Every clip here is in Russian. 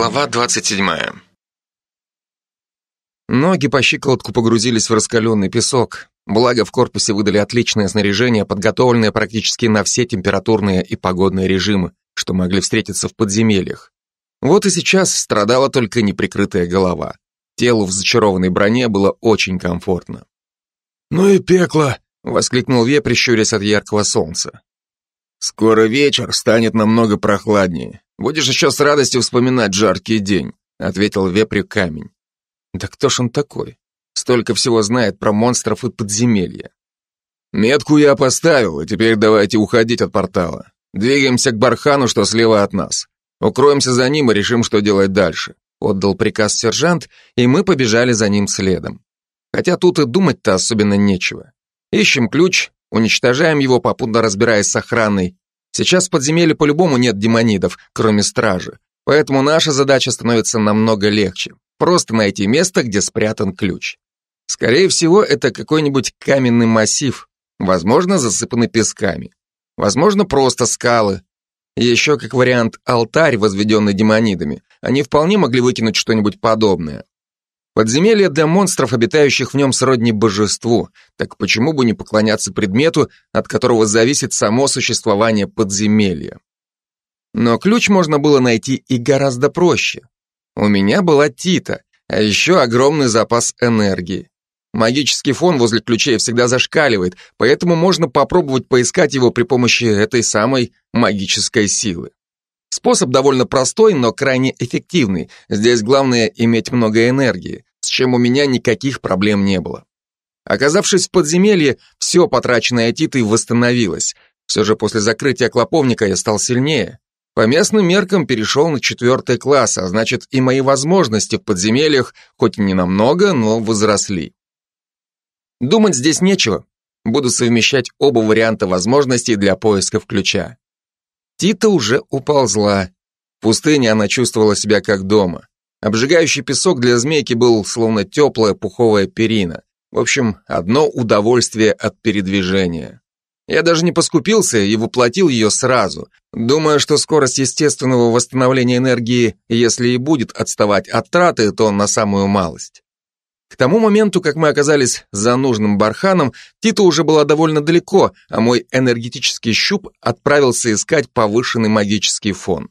Глава 27. Ноги по щиколотку погрузились в раскаленный песок. Благо, в корпусе выдали отличное снаряжение, подготовленное практически на все температурные и погодные режимы, что могли встретиться в подземельях. Вот и сейчас страдала только неприкрытая голова. Телу в зачарованной броне было очень комфортно. «Ну и пекло!» — воскликнул Ве, прищурясь от яркого солнца. «Скоро вечер, станет намного прохладнее. Будешь еще с радостью вспоминать жаркий день», ответил вепрю камень. Да кто ж он такой? Столько всего знает про монстров и подземелья. Метку я поставил, и теперь давайте уходить от портала. Двигаемся к бархану, что слева от нас. Укроемся за ним и решим, что делать дальше. Отдал приказ сержант, и мы побежали за ним следом. Хотя тут и думать-то особенно нечего. Ищем ключ, уничтожаем его, попутно разбираясь с охраной, Сейчас в подземелье по-любому нет демонидов, кроме стражи. Поэтому наша задача становится намного легче. Просто найти место, где спрятан ключ. Скорее всего, это какой-нибудь каменный массив, возможно, засыпанный песками. Возможно, просто скалы. Еще, как вариант, алтарь, возведенный демонидами. Они вполне могли выкинуть что-нибудь подобное. Подземелье для монстров, обитающих в нем сродни божеству, так почему бы не поклоняться предмету, от которого зависит само существование подземелья? Но ключ можно было найти и гораздо проще. У меня была Тита, а еще огромный запас энергии. Магический фон возле ключей всегда зашкаливает, поэтому можно попробовать поискать его при помощи этой самой магической силы. Способ довольно простой, но крайне эффективный. Здесь главное иметь много энергии, с чем у меня никаких проблем не было. Оказавшись в подземелье, все потраченное Титой восстановилось. Все же после закрытия клоповника я стал сильнее. По местным меркам перешел на четвертый класс, а значит и мои возможности в подземельях, хоть и не намного, но возросли. Думать здесь нечего. Буду совмещать оба варианта возможностей для поиска ключа. Тита уже уползла. В пустыне она чувствовала себя как дома. Обжигающий песок для змейки был словно теплая пуховая перина. В общем, одно удовольствие от передвижения. Я даже не поскупился и воплотил ее сразу, думая, что скорость естественного восстановления энергии, если и будет отставать от траты, то на самую малость. К тому моменту, как мы оказались за нужным барханом, Тита уже была довольно далеко, а мой энергетический щуп отправился искать повышенный магический фон.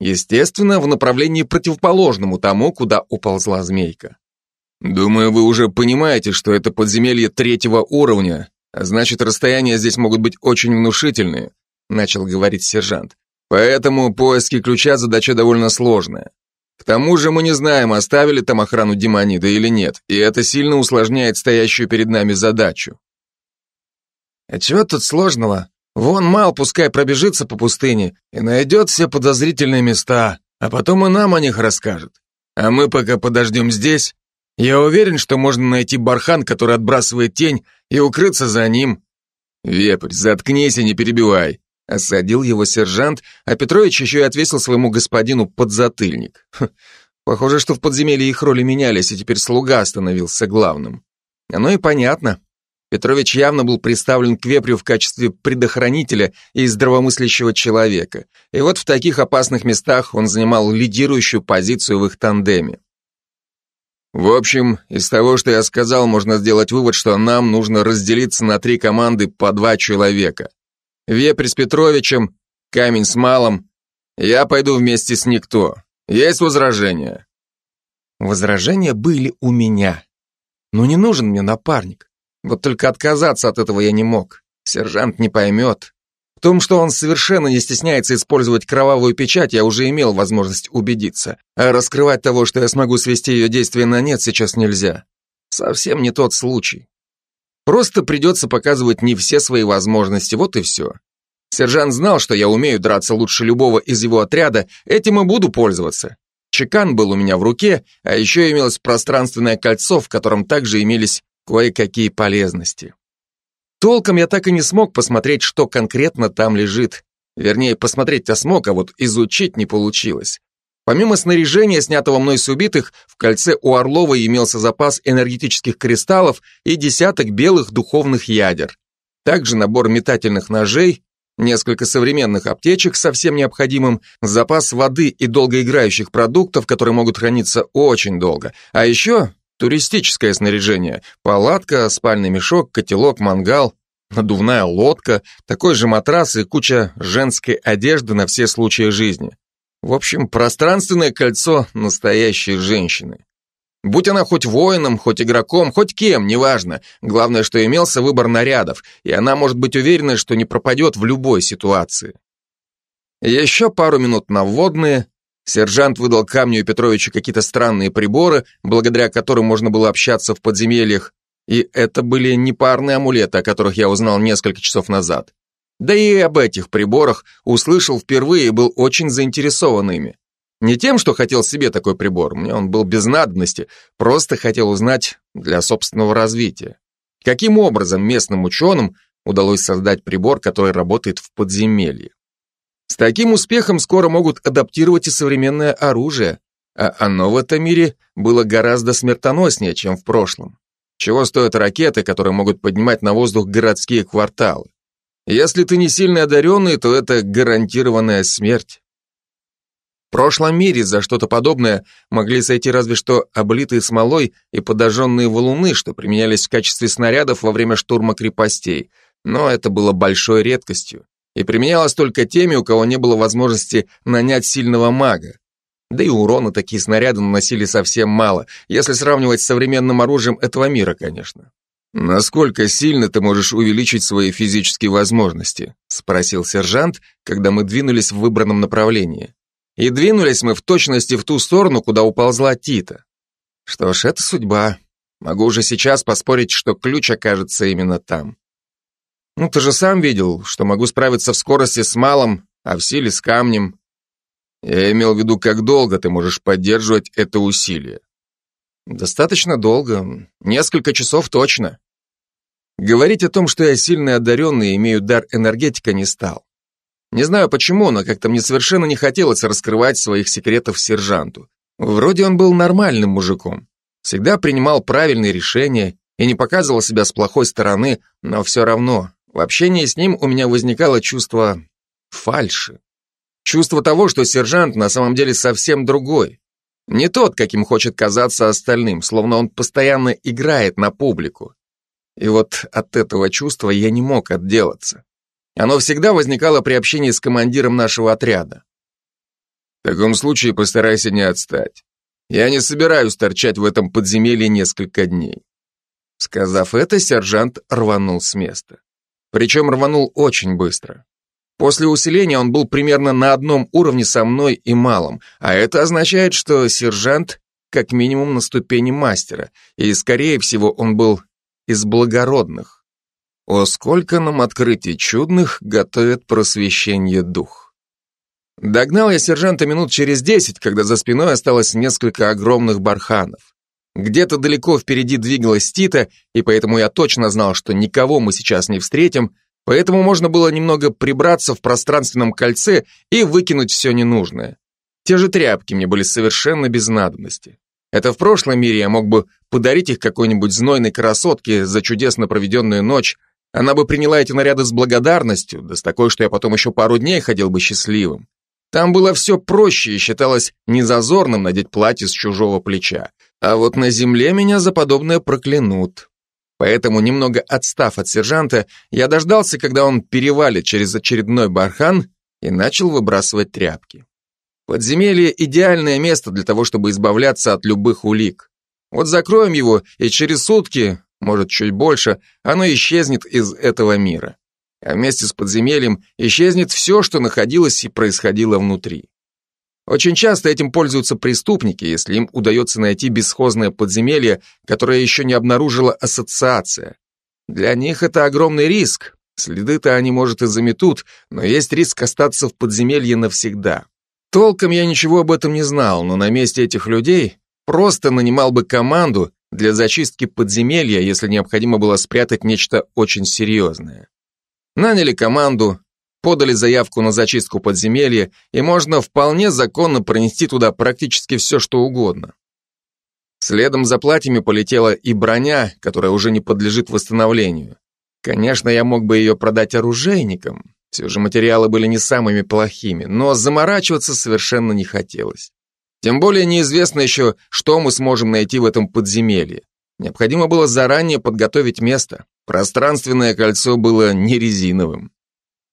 Естественно, в направлении противоположному тому, куда уползла змейка. Думаю, вы уже понимаете, что это подземелье третьего уровня, а значит, расстояния здесь могут быть очень внушительные, начал говорить сержант. Поэтому поиски ключа задача довольно сложная. К тому же мы не знаем, оставили там охрану демонида или нет, и это сильно усложняет стоящую перед нами задачу. А чего тут сложного? Вон Мал пускай пробежится по пустыне и найдет все подозрительные места, а потом и нам о них расскажет. А мы пока подождем здесь. Я уверен, что можно найти бархан, который отбрасывает тень, и укрыться за ним. Вепрь, заткнись и не перебивай. Осадил его сержант, а Петрович еще и отвесил своему господину подзатыльник. Хм, похоже, что в подземелье их роли менялись, и теперь слуга становился главным. Оно и понятно. Петрович явно был представлен к вепрю в качестве предохранителя и здравомыслящего человека. И вот в таких опасных местах он занимал лидирующую позицию в их тандеме. В общем, из того, что я сказал, можно сделать вывод, что нам нужно разделиться на три команды по два человека. Вепрь с Петровичем, Камень с Малом. Я пойду вместе с Никто. Есть возражения?» Возражения были у меня. Но не нужен мне напарник. Вот только отказаться от этого я не мог. Сержант не поймет. В том, что он совершенно не стесняется использовать кровавую печать, я уже имел возможность убедиться. А раскрывать того, что я смогу свести ее действие на нет, сейчас нельзя. Совсем не тот случай. Просто придется показывать не все свои возможности, вот и все. Сержант знал, что я умею драться лучше любого из его отряда, этим и буду пользоваться. Чекан был у меня в руке, а еще имелось пространственное кольцо, в котором также имелись кое-какие полезности. Толком я так и не смог посмотреть, что конкретно там лежит. Вернее, посмотреть-то смог, а вот изучить не получилось. Помимо снаряжения, снятого мной с убитых, в кольце у Орлова имелся запас энергетических кристаллов и десяток белых духовных ядер. Также набор метательных ножей, несколько современных аптечек со всем необходимым, запас воды и долгоиграющих продуктов, которые могут храниться очень долго, а еще туристическое снаряжение, палатка, спальный мешок, котелок, мангал, надувная лодка, такой же матрас и куча женской одежды на все случаи жизни. В общем, пространственное кольцо настоящей женщины. Будь она хоть воином, хоть игроком, хоть кем, неважно. Главное, что имелся выбор нарядов, и она может быть уверена, что не пропадет в любой ситуации. Еще пару минут на вводные. Сержант выдал Камню и Петровичу какие-то странные приборы, благодаря которым можно было общаться в подземельях, и это были не парные амулеты, о которых я узнал несколько часов назад. Да и об этих приборах услышал впервые и был очень заинтересован ими. Не тем, что хотел себе такой прибор, мне он был без надобности, просто хотел узнать для собственного развития. Каким образом местным ученым удалось создать прибор, который работает в подземелье? С таким успехом скоро могут адаптировать и современное оружие, а оно в этом мире было гораздо смертоноснее, чем в прошлом. Чего стоят ракеты, которые могут поднимать на воздух городские кварталы? Если ты не сильно одаренный, то это гарантированная смерть. В прошлом мире за что-то подобное могли сойти разве что облитые смолой и подожженные валуны, что применялись в качестве снарядов во время штурма крепостей, но это было большой редкостью и применялось только теми, у кого не было возможности нанять сильного мага. Да и урона такие снаряды наносили совсем мало, если сравнивать с современным оружием этого мира, конечно. «Насколько сильно ты можешь увеличить свои физические возможности?» — спросил сержант, когда мы двинулись в выбранном направлении. И двинулись мы в точности в ту сторону, куда уползла Тита. Что ж, это судьба. Могу уже сейчас поспорить, что ключ окажется именно там. Ну, ты же сам видел, что могу справиться в скорости с малым, а в силе с камнем. Я имел в виду, как долго ты можешь поддерживать это усилие. Достаточно долго, несколько часов точно. Говорить о том, что я сильный одаренный и имею дар энергетика, не стал. Не знаю почему, но как-то мне совершенно не хотелось раскрывать своих секретов сержанту. Вроде он был нормальным мужиком. Всегда принимал правильные решения и не показывал себя с плохой стороны, но все равно, в общении с ним у меня возникало чувство фальши. Чувство того, что сержант на самом деле совсем другой. Не тот, каким хочет казаться остальным, словно он постоянно играет на публику. И вот от этого чувства я не мог отделаться. Оно всегда возникало при общении с командиром нашего отряда. В таком случае постарайся не отстать. Я не собираюсь торчать в этом подземелье несколько дней. Сказав это, сержант рванул с места. Причем рванул очень быстро. После усиления он был примерно на одном уровне со мной и малым, а это означает, что сержант как минимум на ступени мастера, и, скорее всего, он был из благородных. О, сколько нам открытий чудных готовит просвещение дух. Догнал я сержанта минут через десять, когда за спиной осталось несколько огромных барханов. Где-то далеко впереди двигалась Тита, и поэтому я точно знал, что никого мы сейчас не встретим, поэтому можно было немного прибраться в пространственном кольце и выкинуть все ненужное. Те же тряпки мне были совершенно без надобности. Это в прошлом мире я мог бы подарить их какой-нибудь знойной красотке за чудесно проведенную ночь, она бы приняла эти наряды с благодарностью, да с такой, что я потом еще пару дней ходил бы счастливым. Там было все проще и считалось незазорным надеть платье с чужого плеча. А вот на земле меня за подобное проклянут. Поэтому, немного отстав от сержанта, я дождался, когда он перевалит через очередной бархан и начал выбрасывать тряпки. Подземелье – идеальное место для того, чтобы избавляться от любых улик. Вот закроем его, и через сутки может чуть больше, оно исчезнет из этого мира. А вместе с подземельем исчезнет все, что находилось и происходило внутри. Очень часто этим пользуются преступники, если им удается найти бесхозное подземелье, которое еще не обнаружила ассоциация. Для них это огромный риск. Следы-то они, может, и заметут, но есть риск остаться в подземелье навсегда. Толком я ничего об этом не знал, но на месте этих людей просто нанимал бы команду для зачистки подземелья, если необходимо было спрятать нечто очень серьезное. Наняли команду, подали заявку на зачистку подземелья, и можно вполне законно пронести туда практически все, что угодно. Следом за платьями полетела и броня, которая уже не подлежит восстановлению. Конечно, я мог бы ее продать оружейникам, Все же материалы были не самыми плохими, но заморачиваться совершенно не хотелось. Тем более неизвестно еще, что мы сможем найти в этом подземелье. Необходимо было заранее подготовить место. Пространственное кольцо было не резиновым.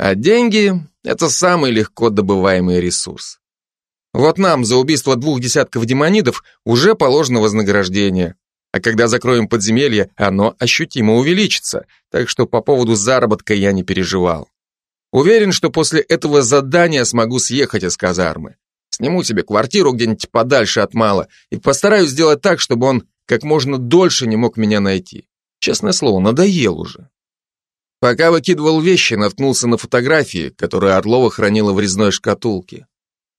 А деньги — это самый легко добываемый ресурс. Вот нам за убийство двух десятков демонидов уже положено вознаграждение. А когда закроем подземелье, оно ощутимо увеличится, так что по поводу заработка я не переживал. Уверен, что после этого задания смогу съехать из казармы. Сниму себе квартиру где-нибудь подальше от Мала и постараюсь сделать так, чтобы он как можно дольше не мог меня найти. Честное слово, надоел уже. Пока выкидывал вещи, наткнулся на фотографии, которые Орлова хранила в резной шкатулке.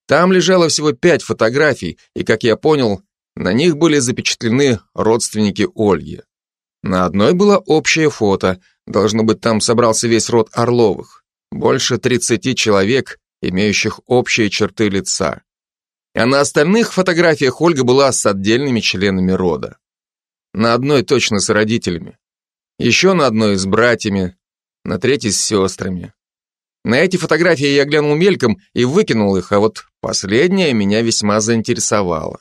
Там лежало всего пять фотографий, и, как я понял, на них были запечатлены родственники Ольги. На одной было общее фото, должно быть, там собрался весь род Орловых. Больше 30 человек, имеющих общие черты лица. А на остальных фотографиях Ольга была с отдельными членами рода. На одной точно с родителями. Еще на одной с братьями, на третьей с сестрами. На эти фотографии я глянул мельком и выкинул их, а вот последняя меня весьма заинтересовала.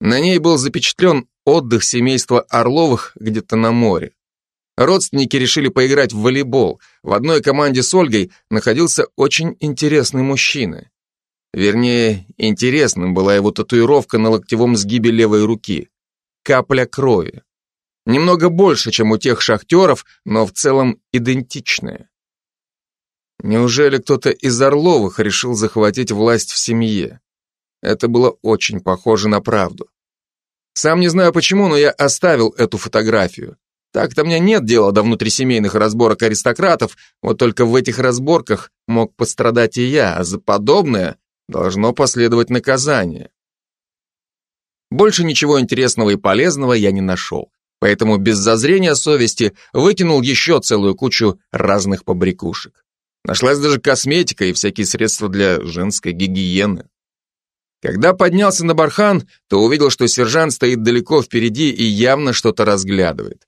На ней был запечатлен отдых семейства Орловых где-то на море. Родственники решили поиграть в волейбол. В одной команде с Ольгой находился очень интересный мужчина. Вернее, интересным была его татуировка на локтевом сгибе левой руки. Капля крови. Немного больше, чем у тех шахтеров, но в целом идентичная. Неужели кто-то из Орловых решил захватить власть в семье? Это было очень похоже на правду. Сам не знаю почему, но я оставил эту фотографию. Так-то мне нет дела до внутрисемейных разборок аристократов, вот только в этих разборках мог пострадать и я, а за подобное должно последовать наказание. Больше ничего интересного и полезного я не нашел, поэтому без зазрения совести выкинул еще целую кучу разных побрякушек. Нашлась даже косметика и всякие средства для женской гигиены. Когда поднялся на бархан, то увидел, что сержант стоит далеко впереди и явно что-то разглядывает.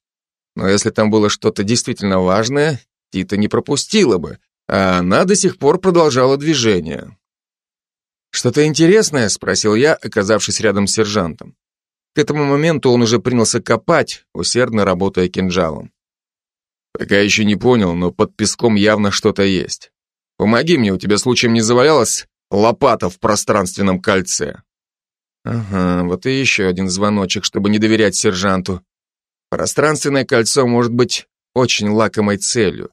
Но если там было что-то действительно важное, Тита не пропустила бы, а она до сих пор продолжала движение. «Что-то интересное?» — спросил я, оказавшись рядом с сержантом. К этому моменту он уже принялся копать, усердно работая кинжалом. «Пока еще не понял, но под песком явно что-то есть. Помоги мне, у тебя случаем не завалялась лопата в пространственном кольце?» Ага, вот и еще один звоночек, чтобы не доверять сержанту. Пространственное кольцо может быть очень лакомой целью.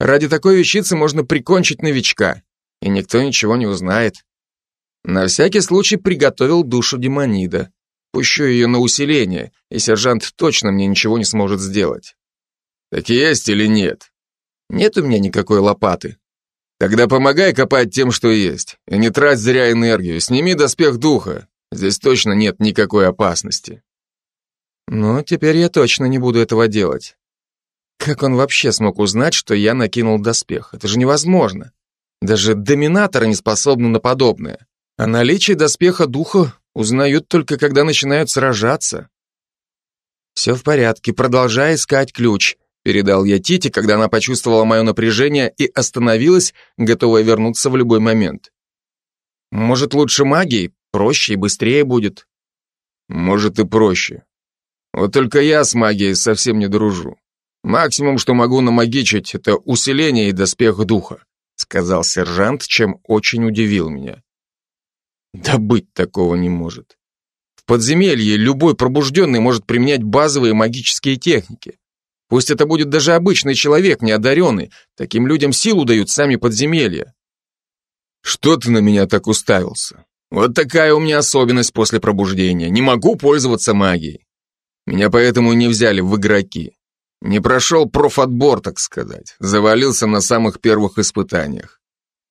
Ради такой вещицы можно прикончить новичка, и никто ничего не узнает. На всякий случай приготовил душу демонида. Пущу ее на усиление, и сержант точно мне ничего не сможет сделать. Так есть или нет? Нет у меня никакой лопаты. Тогда помогай копать тем, что есть, и не трать зря энергию. Сними доспех духа. Здесь точно нет никакой опасности. Ну, теперь я точно не буду этого делать. Как он вообще смог узнать, что я накинул доспех? Это же невозможно. Даже доминаторы не способны на подобное. А наличие доспеха духа узнают только когда начинают сражаться. Все в порядке, продолжай искать ключ, передал я Тите, когда она почувствовала мое напряжение и остановилась, готовая вернуться в любой момент. Может, лучше магией? Проще и быстрее будет. Может и проще. Вот только я с магией совсем не дружу. Максимум, что могу намагичить, это усиление и доспех духа, сказал сержант, чем очень удивил меня. Да быть такого не может. В подземелье любой пробужденный может применять базовые магические техники. Пусть это будет даже обычный человек, неодаренный, таким людям силу дают сами подземелья. Что ты на меня так уставился? Вот такая у меня особенность после пробуждения. Не могу пользоваться магией. Меня поэтому не взяли в игроки. Не прошел профотбор, так сказать. Завалился на самых первых испытаниях.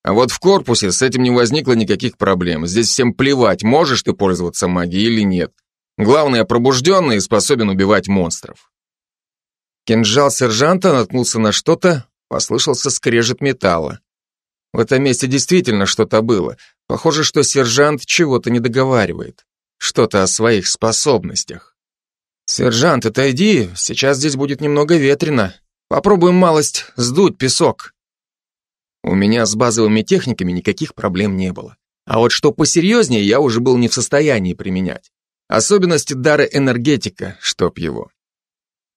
А вот в корпусе с этим не возникло никаких проблем. Здесь всем плевать, можешь ты пользоваться магией или нет. Главное, пробужденный способен убивать монстров. Кинжал сержанта наткнулся на что-то, послышался скрежет металла. В этом месте действительно что-то было. Похоже, что сержант чего-то не договаривает. Что-то о своих способностях. «Сержант, отойди, сейчас здесь будет немного ветрено. Попробуем малость сдуть песок». У меня с базовыми техниками никаких проблем не было. А вот что посерьезнее, я уже был не в состоянии применять. Особенности дара энергетика, чтоб его.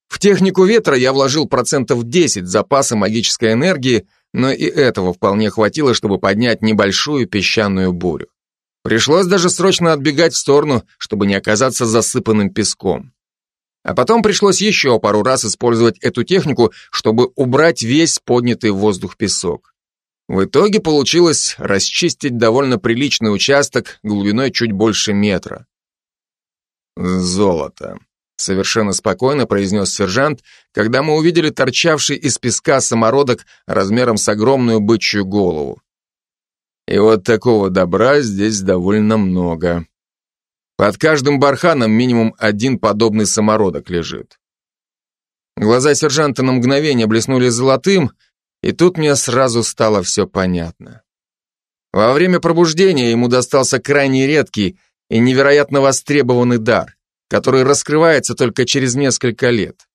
В технику ветра я вложил процентов 10 запаса магической энергии, но и этого вполне хватило, чтобы поднять небольшую песчаную бурю. Пришлось даже срочно отбегать в сторону, чтобы не оказаться засыпанным песком. А потом пришлось еще пару раз использовать эту технику, чтобы убрать весь поднятый в воздух песок. В итоге получилось расчистить довольно приличный участок глубиной чуть больше метра. «Золото», — совершенно спокойно произнес сержант, когда мы увидели торчавший из песка самородок размером с огромную бычью голову. И вот такого добра здесь довольно много. Под каждым барханом минимум один подобный самородок лежит. Глаза сержанта на мгновение блеснули золотым, и тут мне сразу стало все понятно. Во время пробуждения ему достался крайне редкий и невероятно востребованный дар, который раскрывается только через несколько лет.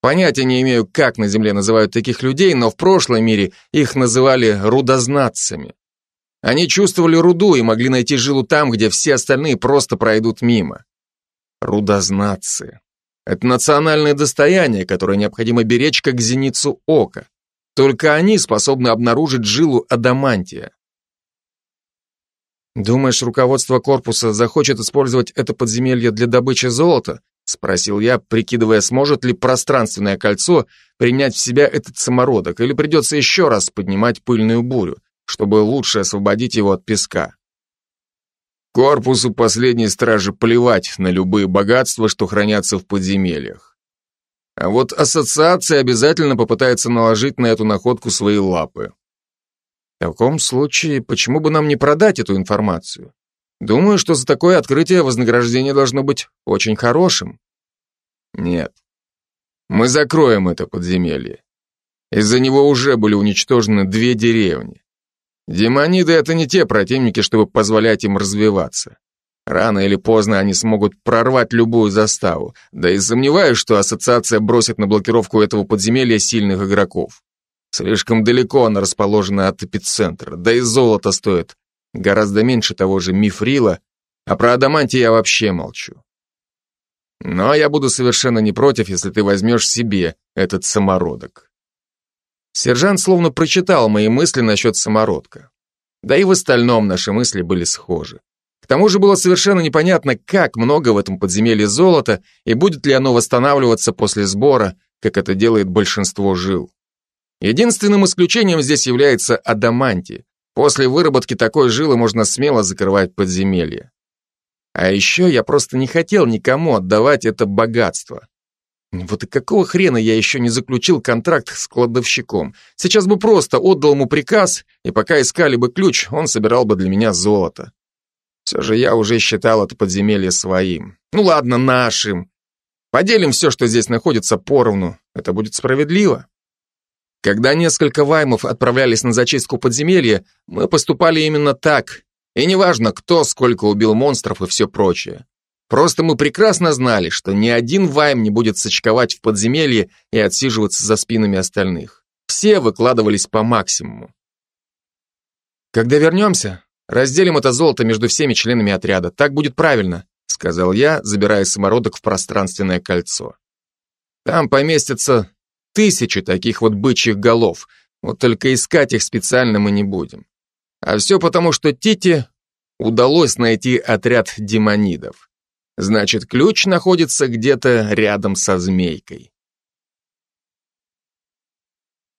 Понятия не имею, как на Земле называют таких людей, но в прошлом мире их называли рудознатцами. Они чувствовали руду и могли найти жилу там, где все остальные просто пройдут мимо. Рудознатцы. Это национальное достояние, которое необходимо беречь как зеницу ока. Только они способны обнаружить жилу адамантия. «Думаешь, руководство корпуса захочет использовать это подземелье для добычи золота?» Спросил я, прикидывая, сможет ли пространственное кольцо принять в себя этот самородок, или придется еще раз поднимать пыльную бурю, чтобы лучше освободить его от песка. Корпусу последней стражи плевать на любые богатства, что хранятся в подземельях. А вот ассоциация обязательно попытается наложить на эту находку свои лапы. В таком случае, почему бы нам не продать эту информацию? Думаю, что за такое открытие вознаграждение должно быть очень хорошим. Нет. Мы закроем это подземелье. Из-за него уже были уничтожены две деревни. Демониды — это не те противники, чтобы позволять им развиваться. Рано или поздно они смогут прорвать любую заставу, да и сомневаюсь, что ассоциация бросит на блокировку этого подземелья сильных игроков. Слишком далеко она расположена от эпицентра, да и золото стоит гораздо меньше того же мифрила, а про адаманти я вообще молчу. Но я буду совершенно не против, если ты возьмешь себе этот самородок. Сержант словно прочитал мои мысли насчет самородка. Да и в остальном наши мысли были схожи. К тому же было совершенно непонятно, как много в этом подземелье золота и будет ли оно восстанавливаться после сбора, как это делает большинство жил. Единственным исключением здесь является адаманти. После выработки такой жилы можно смело закрывать подземелье. А еще я просто не хотел никому отдавать это богатство. Вот и какого хрена я еще не заключил контракт с кладовщиком? Сейчас бы просто отдал ему приказ, и пока искали бы ключ, он собирал бы для меня золото. Все же я уже считал это подземелье своим. Ну ладно, нашим. Поделим все, что здесь находится, поровну. Это будет справедливо. Когда несколько ваймов отправлялись на зачистку подземелья, мы поступали именно так. И неважно, кто сколько убил монстров и все прочее. Просто мы прекрасно знали, что ни один вайм не будет сочковать в подземелье и отсиживаться за спинами остальных. Все выкладывались по максимуму. Когда вернемся, разделим это золото между всеми членами отряда. Так будет правильно, сказал я, забирая самородок в пространственное кольцо. Там поместятся тысячи таких вот бычьих голов, вот только искать их специально мы не будем. А все потому, что Тите удалось найти отряд демонидов. Значит, ключ находится где-то рядом со змейкой.